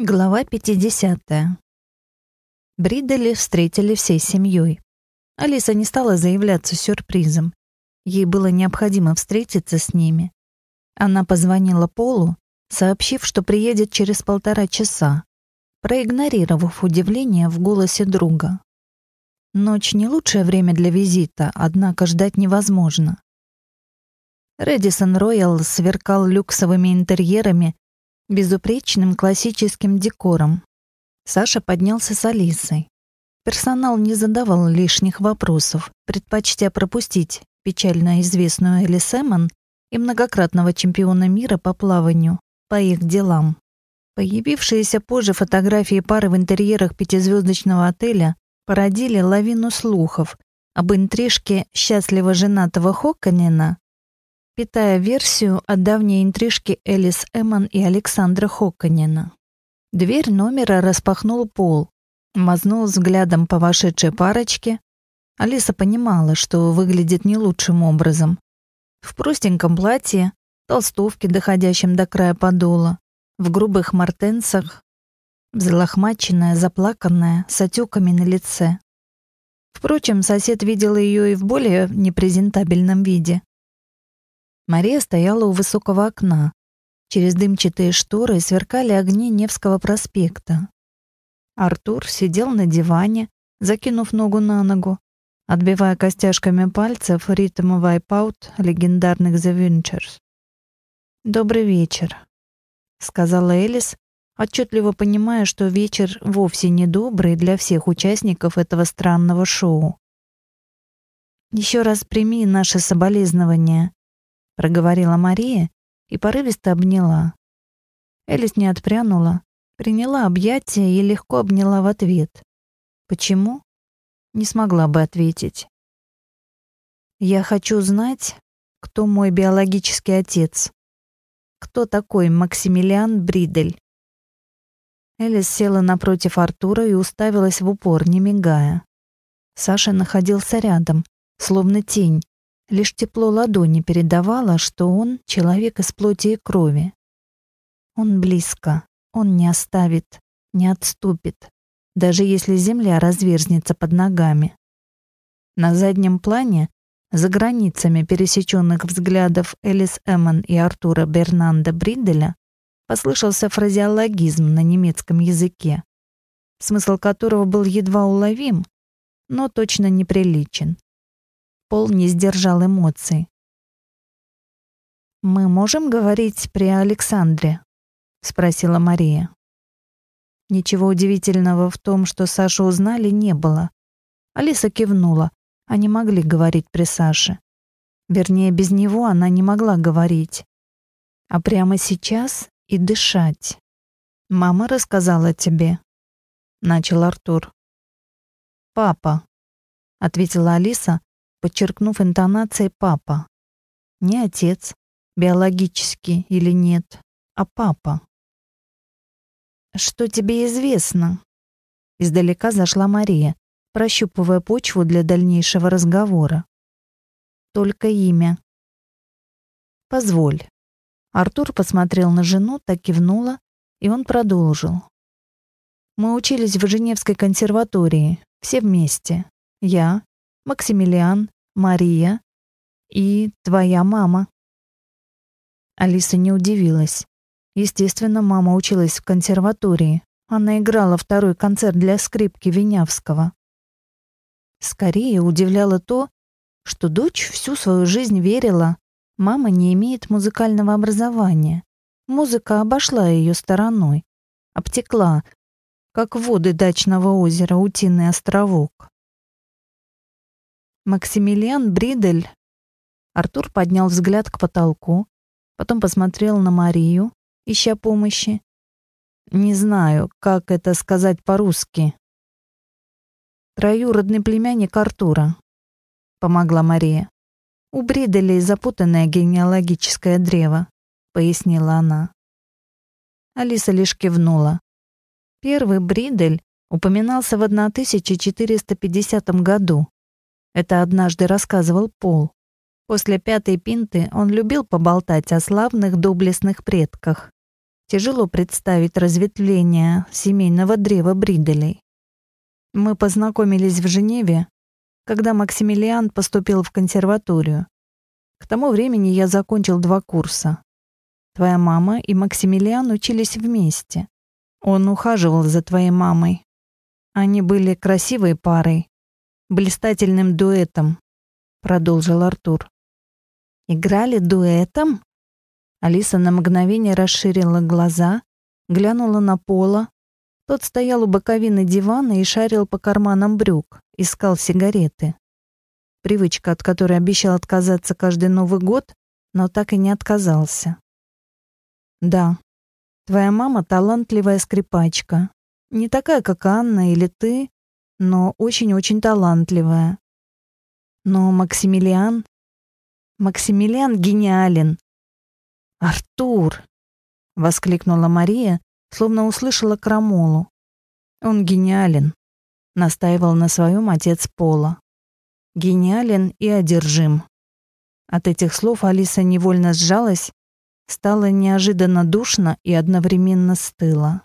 Глава 50. Бридели встретили всей семьей. Алиса не стала заявляться сюрпризом. Ей было необходимо встретиться с ними. Она позвонила Полу, сообщив, что приедет через полтора часа, проигнорировав удивление в голосе друга. Ночь не лучшее время для визита, однако ждать невозможно. Редисон Роял сверкал люксовыми интерьерами безупречным классическим декором. Саша поднялся с Алисой. Персонал не задавал лишних вопросов, предпочтя пропустить печально известную Элли Сэмон и многократного чемпиона мира по плаванию по их делам. Появившиеся позже фотографии пары в интерьерах пятизвездочного отеля породили лавину слухов об интрижке счастливо женатого Хокканина питая версию о давней интрижке Элис Эммон и Александра Хокканина. Дверь номера распахнул Пол, мазнул взглядом по вошедшей парочке. Алиса понимала, что выглядит не лучшим образом. В простеньком платье, толстовке, доходящем до края подола, в грубых мартенсах, взлохмаченная, заплаканная, с отеками на лице. Впрочем, сосед видел ее и в более непрезентабельном виде. Мария стояла у высокого окна. Через дымчатые шторы сверкали огни Невского проспекта. Артур сидел на диване, закинув ногу на ногу, отбивая костяшками пальцев ритм вайпаут легендарных The Ventures. «Добрый вечер», — сказала Элис, отчетливо понимая, что вечер вовсе не добрый для всех участников этого странного шоу. «Еще раз прими наши соболезнования проговорила Мария и порывисто обняла. Элис не отпрянула, приняла объятия и легко обняла в ответ. Почему? Не смогла бы ответить. Я хочу знать, кто мой биологический отец. Кто такой Максимилиан Бридель? Элис села напротив Артура и уставилась в упор, не мигая. Саша находился рядом, словно тень, Лишь тепло ладони передавало, что он — человек из плоти и крови. Он близко, он не оставит, не отступит, даже если земля разверзнется под ногами. На заднем плане, за границами пересеченных взглядов Элис Эммон и Артура Бернанда Бриделя, послышался фразеологизм на немецком языке, смысл которого был едва уловим, но точно неприличен. Пол не сдержал эмоций. «Мы можем говорить при Александре?» — спросила Мария. Ничего удивительного в том, что Сашу узнали, не было. Алиса кивнула. Они могли говорить при Саше. Вернее, без него она не могла говорить. А прямо сейчас и дышать. «Мама рассказала тебе», — начал Артур. «Папа», — ответила Алиса, подчеркнув интонацией «папа». Не отец, биологически или нет, а папа. «Что тебе известно?» Издалека зашла Мария, прощупывая почву для дальнейшего разговора. «Только имя». «Позволь». Артур посмотрел на жену, так кивнула, и он продолжил. «Мы учились в Женевской консерватории, все вместе. Я, Максимилиан, Мария и твоя мама. Алиса не удивилась. Естественно, мама училась в консерватории. Она играла второй концерт для скрипки Винявского. Скорее удивляло то, что дочь всю свою жизнь верила, мама не имеет музыкального образования. Музыка обошла ее стороной, обтекла, как воды дачного озера Утиный островок. Максимилиан Бридель. Артур поднял взгляд к потолку, потом посмотрел на Марию, ища помощи. Не знаю, как это сказать по-русски. Троюродный племянник Артура. Помогла Мария. У Бриделей запутанное генеалогическое древо, пояснила она. Алиса лишь кивнула. Первый Бридель упоминался в 1450 году это однажды рассказывал Пол. После пятой пинты он любил поболтать о славных доблестных предках. Тяжело представить разветвление семейного древа Бриделей. Мы познакомились в Женеве, когда Максимилиан поступил в консерваторию. К тому времени я закончил два курса. Твоя мама и Максимилиан учились вместе. Он ухаживал за твоей мамой. Они были красивой парой, блистательным дуэтом, продолжил Артур. Играли дуэтом? Алиса на мгновение расширила глаза, глянула на Пола. Тот стоял у боковины дивана и шарил по карманам брюк, искал сигареты. Привычка, от которой обещал отказаться каждый Новый год, но так и не отказался. Да, твоя мама талантливая скрипачка. Не такая, как Анна или ты, но очень-очень талантливая. Но Максимилиан... Максимилиан гениален. «Артур!» — воскликнула Мария, словно услышала крамолу. «Он гениален», — настаивал на своем отец Пола. «Гениален и одержим». От этих слов Алиса невольно сжалась, стало неожиданно душно и одновременно стыло.